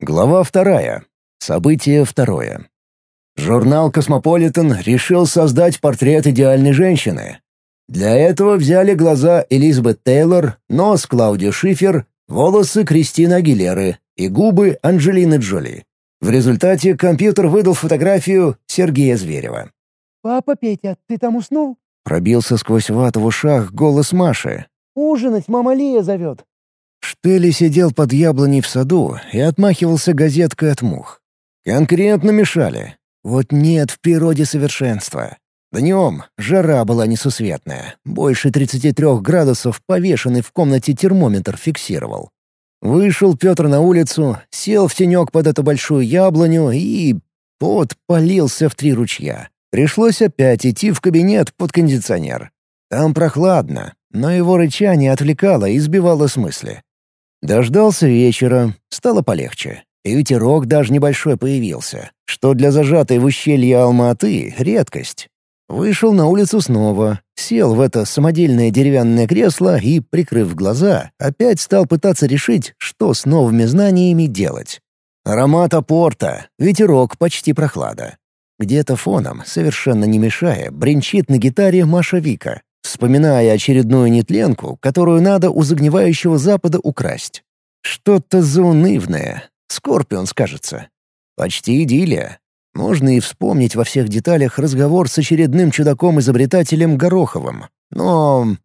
Глава вторая. Событие второе. Журнал «Космополитен» решил создать портрет идеальной женщины. Для этого взяли глаза Элизабет Тейлор, нос Клаудии Шиффер, волосы Кристины Агилеры и губы Анджелины Джоли. В результате компьютер выдал фотографию Сергея Зверева. «Папа Петя, ты там уснул?» Пробился сквозь вату в ушах голос Маши. «Ужинать мама Лия зовет». Штели сидел под яблоней в саду и отмахивался газеткой от мух. Конкретно мешали. Вот нет в природе совершенства. Днем жара была несусветная. Больше 33 градусов повешенный в комнате термометр фиксировал. Вышел Петр на улицу, сел в тенек под эту большую яблоню и... Пот полился в три ручья. Пришлось опять идти в кабинет под кондиционер. Там прохладно, но его рычание отвлекало и сбивало с мысли. Дождался вечера, стало полегче. И ветерок даже небольшой появился, что для зажатой в ущелье Алма-Аты — редкость. Вышел на улицу снова, сел в это самодельное деревянное кресло и, прикрыв глаза, опять стал пытаться решить, что с новыми знаниями делать. Аромат апорта, ветерок почти прохлада. Где-то фоном, совершенно не мешая, бренчит на гитаре Маша Вика, вспоминая очередную нетленку, которую надо у загнивающего запада украсть. Что-то заунывное, Скорпион скажется. Почти идиллия. Можно и вспомнить во всех деталях разговор с очередным чудаком-изобретателем Гороховым. Но...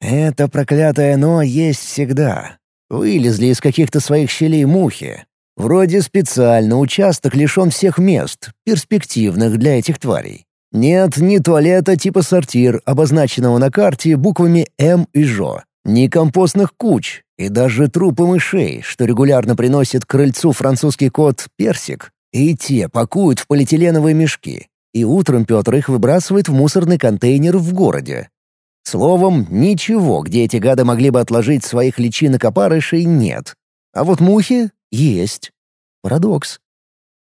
Это проклятое «но» есть всегда. Вылезли из каких-то своих щелей мухи. Вроде специально участок лишен всех мест, перспективных для этих тварей. Нет ни туалета типа сортир, обозначенного на карте буквами «М» и «Жо», ни компостных куч, и даже трупы мышей, что регулярно приносит крыльцу французский кот Персик, и те пакуют в полиэтиленовые мешки, и утром Петр их выбрасывает в мусорный контейнер в городе. Словом, ничего, где эти гады могли бы отложить своих личинок опарышей, нет. А вот мухи есть. Парадокс.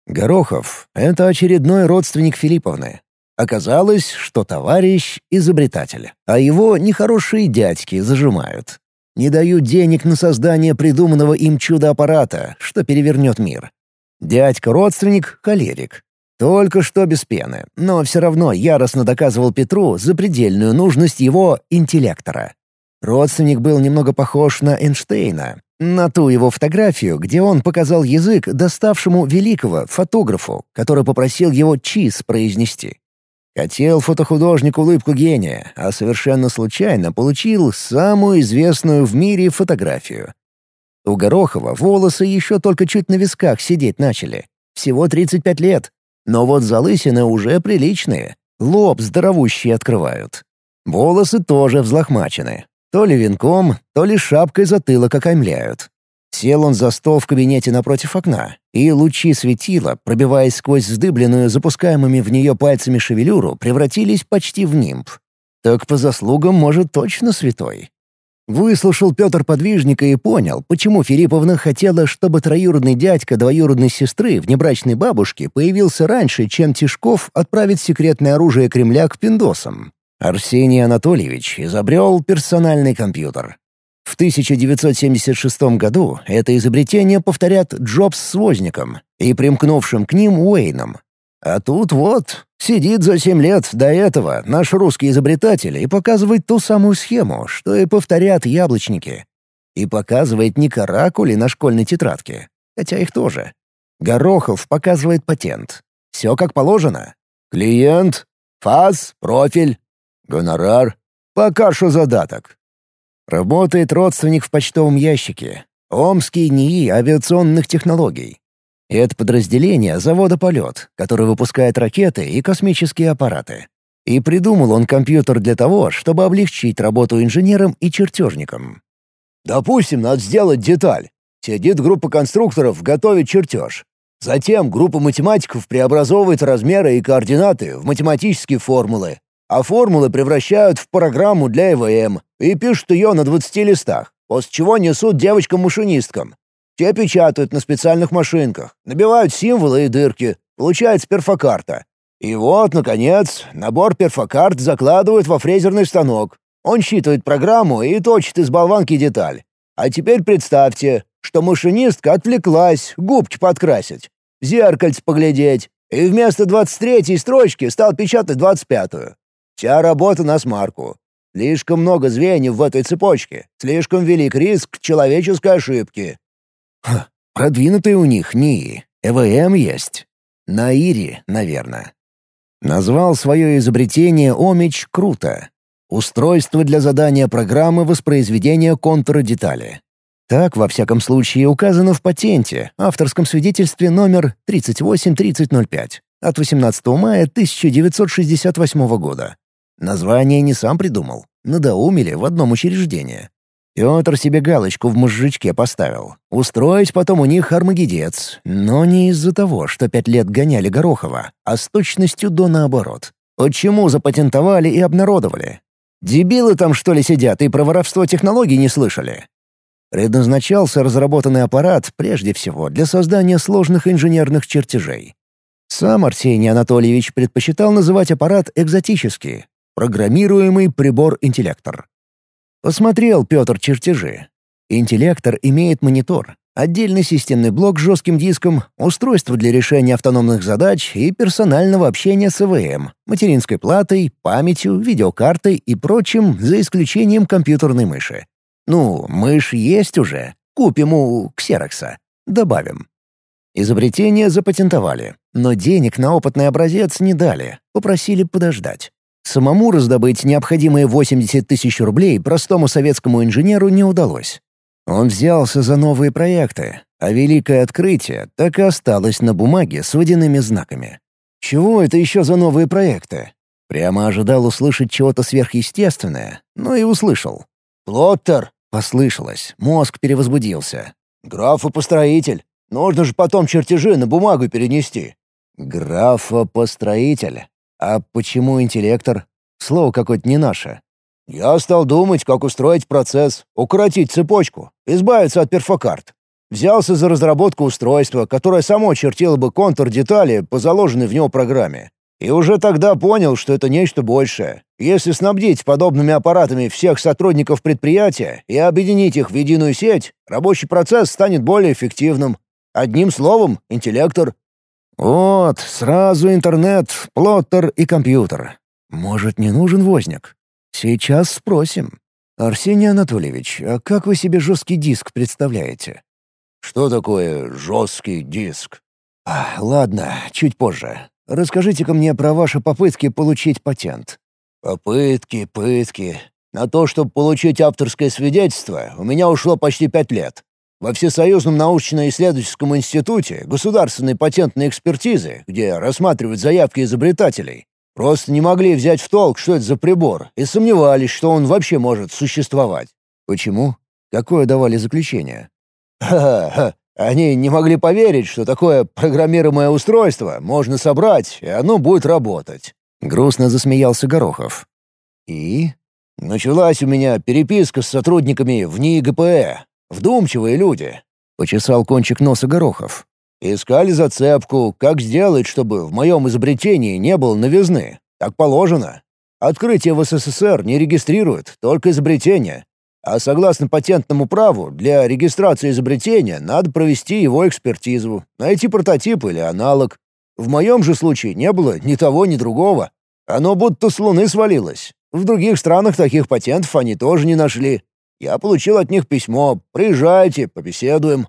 Горохов — это очередной родственник Филипповны. Оказалось, что товарищ — изобретатель, а его нехорошие дядьки зажимают. Не дают денег на создание придуманного им чудо-аппарата, что перевернет мир. Дядька-родственник — холерик. Только что без пены, но все равно яростно доказывал Петру запредельную нужность его интеллектора. Родственник был немного похож на Эйнштейна, на ту его фотографию, где он показал язык доставшему великого фотографу, который попросил его «чиз» произнести. Хотел фотохудожник улыбку гения, а совершенно случайно получил самую известную в мире фотографию. У Горохова волосы еще только чуть на висках сидеть начали. Всего 35 лет. Но вот залысины уже приличные. Лоб здоровущий открывают. Волосы тоже взлохмачены. То ли венком, то ли шапкой затылок окаймляют. Сел он за стол в кабинете напротив окна, и лучи светила, пробиваясь сквозь вздыбленную запускаемыми в нее пальцами шевелюру, превратились почти в нимб. Так по заслугам, может, точно святой. Выслушал Петр подвижника и понял, почему Филипповна хотела, чтобы троюродный дядька двоюродной сестры, внебрачной бабушки, появился раньше, чем Тишков отправит секретное оружие Кремля к пиндосам. Арсений Анатольевич изобрел персональный компьютер. В 1976 году это изобретение повторят Джобс с Возником и примкнувшим к ним Уэйном. А тут вот, сидит за семь лет до этого наш русский изобретатель и показывает ту самую схему, что и повторят яблочники. И показывает не каракули на школьной тетрадке, хотя их тоже. Горохов показывает патент. Все как положено. Клиент, фаз, профиль, гонорар, пока что задаток. Работает родственник в почтовом ящике. Омский НИИ авиационных технологий. Это подразделение завода «Полет», который выпускает ракеты и космические аппараты. И придумал он компьютер для того, чтобы облегчить работу инженерам и чертежникам. Допустим, надо сделать деталь. Сидит группа конструкторов, готовит чертеж. Затем группа математиков преобразовывает размеры и координаты в математические формулы, а формулы превращают в программу для ЭВМ и пишут ее на 20 листах, после чего несут девочкам-машинисткам. Те печатают на специальных машинках, набивают символы и дырки, получается перфокарта. И вот, наконец, набор перфокарт закладывают во фрезерный станок. Он считывает программу и точит из болванки деталь. А теперь представьте, что машинистка отвлеклась губки подкрасить, зеркальце поглядеть, и вместо двадцать третьей строчки стал печатать двадцать пятую. Вся работа на смарку. Слишком много звеньев в этой цепочке, слишком велик риск человеческой ошибки. Ха, продвинутые у них НИИ, ЭВМ есть. На Ире, наверное. Назвал свое изобретение Омич круто. Устройство для задания программы воспроизведения контура детали. Так, во всяком случае, указано в патенте, авторском свидетельстве номер 383005 от 18 мая 1968 года. Название не сам придумал, надоумили в одном учреждении. Петр себе галочку в мозжечке поставил. Устроить потом у них армагедец, но не из-за того, что пять лет гоняли Горохова, а с точностью до наоборот. Почему запатентовали и обнародовали? Дебилы там что ли сидят и про воровство технологий не слышали? Предназначался разработанный аппарат прежде всего для создания сложных инженерных чертежей. Сам Арсений Анатольевич предпочитал называть аппарат экзотический — программируемый прибор-интеллектор. Посмотрел Петр чертежи. Интеллектор имеет монитор, отдельный системный блок с жестким диском, устройство для решения автономных задач и персонального общения с ЭВМ, материнской платой, памятью, видеокартой и прочим, за исключением компьютерной мыши. Ну, мышь есть уже. Купим у Ксерокса. Добавим. Изобретение запатентовали, но денег на опытный образец не дали, попросили подождать. Самому раздобыть необходимые 80 тысяч рублей простому советскому инженеру не удалось. Он взялся за новые проекты, а великое открытие так и осталось на бумаге с водяными знаками. Чего это еще за новые проекты? Прямо ожидал услышать чего-то сверхъестественное, но и услышал. «Плоттер!» — послышалось, мозг перевозбудился. «Граф-построитель! Нужно же потом чертежи на бумагу перенести!» «Графа-построитель? А почему интеллектор? Слово какое-то не наше». «Я стал думать, как устроить процесс, укоротить цепочку, избавиться от перфокарт. Взялся за разработку устройства, которое само чертило бы контур детали по заложенной в него программе. И уже тогда понял, что это нечто большее. Если снабдить подобными аппаратами всех сотрудников предприятия и объединить их в единую сеть, рабочий процесс станет более эффективным. Одним словом, интеллектор. Вот, сразу интернет, плоттер и компьютер. Может, не нужен возник? Сейчас спросим. Арсений Анатольевич, а как вы себе жесткий диск представляете? Что такое жесткий диск? А, ладно, чуть позже. Расскажите-ка мне про ваши попытки получить патент». «Попытки, пытки. На то, чтобы получить авторское свидетельство, у меня ушло почти пять лет. Во Всесоюзном научно-исследовательском институте государственной патентной экспертизы, где рассматривают заявки изобретателей, просто не могли взять в толк, что это за прибор, и сомневались, что он вообще может существовать. Почему? Какое давали заключение? Ха-ха, они не могли поверить, что такое программируемое устройство можно собрать, и оно будет работать. Грустно засмеялся Горохов. И? Началась у меня переписка с сотрудниками в НИИ ГПЭ. Вдумчивые люди. Почесал кончик носа Горохов. Искали зацепку, как сделать, чтобы в моем изобретении не было новизны. Так положено. Открытие в СССР не регистрируют, только изобретение. А согласно патентному праву, для регистрации изобретения надо провести его экспертизу, найти прототип или аналог. В моем же случае не было ни того, ни другого. Оно будто с Луны свалилось. В других странах таких патентов они тоже не нашли. Я получил от них письмо «Приезжайте, побеседуем».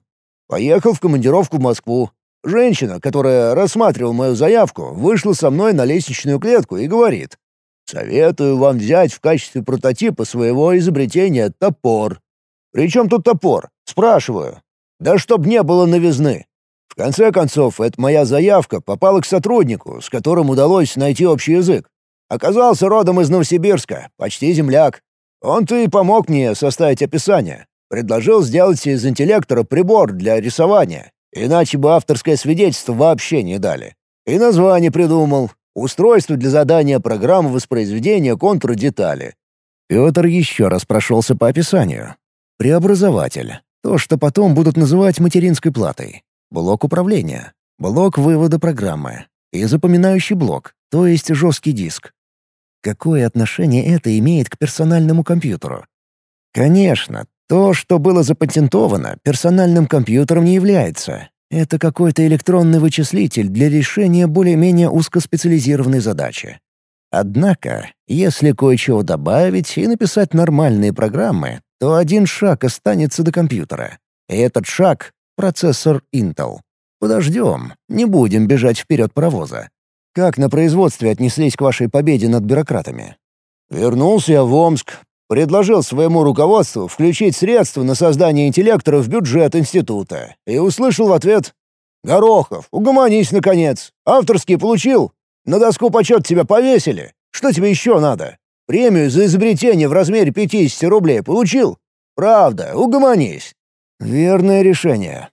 Поехал в командировку в Москву. Женщина, которая рассматривала мою заявку, вышла со мной на лестничную клетку и говорит. Советую вам взять в качестве прототипа своего изобретения топор. Причем тут топор? Спрашиваю. Да чтоб не было новизны. В конце концов, эта моя заявка попала к сотруднику, с которым удалось найти общий язык. Оказался родом из Новосибирска, почти земляк. Он-то и помог мне составить описание. Предложил сделать из интеллектора прибор для рисования, иначе бы авторское свидетельство вообще не дали. И название придумал, Устройство для задания программы воспроизведения контура детали. Петр еще раз прошелся по описанию. Преобразователь. То, что потом будут называть материнской платой. Блок управления. Блок вывода программы. И запоминающий блок, то есть жесткий диск. Какое отношение это имеет к персональному компьютеру? Конечно, То, что было запатентовано, персональным компьютером не является. Это какой-то электронный вычислитель для решения более-менее узкоспециализированной задачи. Однако, если кое-чего добавить и написать нормальные программы, то один шаг останется до компьютера. И этот шаг — процессор Intel. Подождем, не будем бежать вперед паровоза. Как на производстве отнеслись к вашей победе над бюрократами? Вернулся я в Омск, предложил своему руководству включить средства на создание интеллектора в бюджет института и услышал в ответ «Горохов, угомонись, наконец! Авторский получил? На доску почет тебя повесили? Что тебе еще надо? Премию за изобретение в размере 50 рублей получил? Правда, угомонись!» «Верное решение».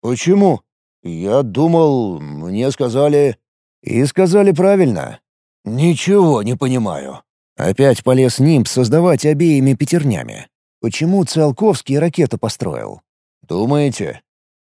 «Почему?» «Я думал, мне сказали...» «И сказали правильно». «Ничего не понимаю». Опять полез нимб создавать обеими пятернями. Почему Циолковский ракету построил? «Думаете?»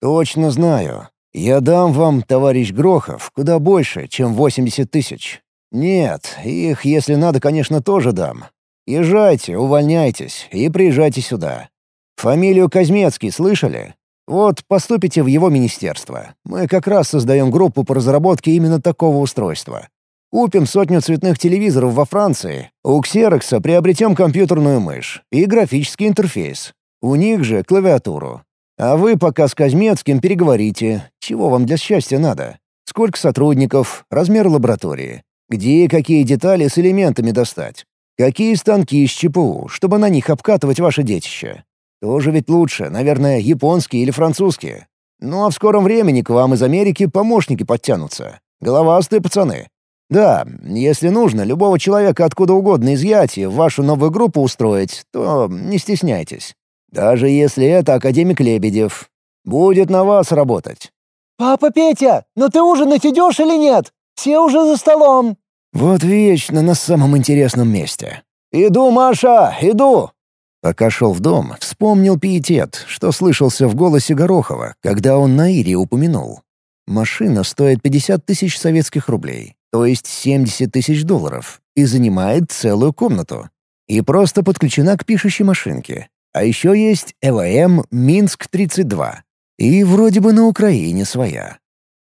«Точно знаю. Я дам вам, товарищ Грохов, куда больше, чем 80 тысяч. Нет, их, если надо, конечно, тоже дам. Езжайте, увольняйтесь и приезжайте сюда. Фамилию Казмецкий слышали? Вот поступите в его министерство. Мы как раз создаем группу по разработке именно такого устройства. Купим сотню цветных телевизоров во Франции. У Ксерокса приобретем компьютерную мышь и графический интерфейс. У них же клавиатуру. А вы пока с Казмецким переговорите, чего вам для счастья надо. Сколько сотрудников, размер лаборатории. Где и какие детали с элементами достать. Какие станки из ЧПУ, чтобы на них обкатывать ваше детище. Тоже ведь лучше, наверное, японские или французские. Ну а в скором времени к вам из Америки помощники подтянутся. Головастые пацаны. Да, если нужно любого человека откуда угодно изъять и в вашу новую группу устроить, то не стесняйтесь. Даже если это академик Лебедев. Будет на вас работать. «Папа Петя, ну ты ужинать идешь или нет? Все уже за столом!» Вот вечно на самом интересном месте. «Иду, Маша, иду!» Пока шел в дом, вспомнил пиетет, что слышался в голосе Горохова, когда он на Ире упомянул. Машина стоит 50 тысяч советских рублей, то есть 70 тысяч долларов, и занимает целую комнату. И просто подключена к пишущей машинке. А еще есть ЭВМ «Минск-32». И вроде бы на Украине своя.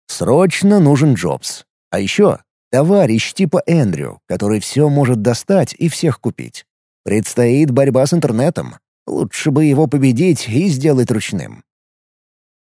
Срочно нужен Джобс. А еще товарищ типа Эндрю, который все может достать и всех купить. Предстоит борьба с интернетом. Лучше бы его победить и сделать ручным.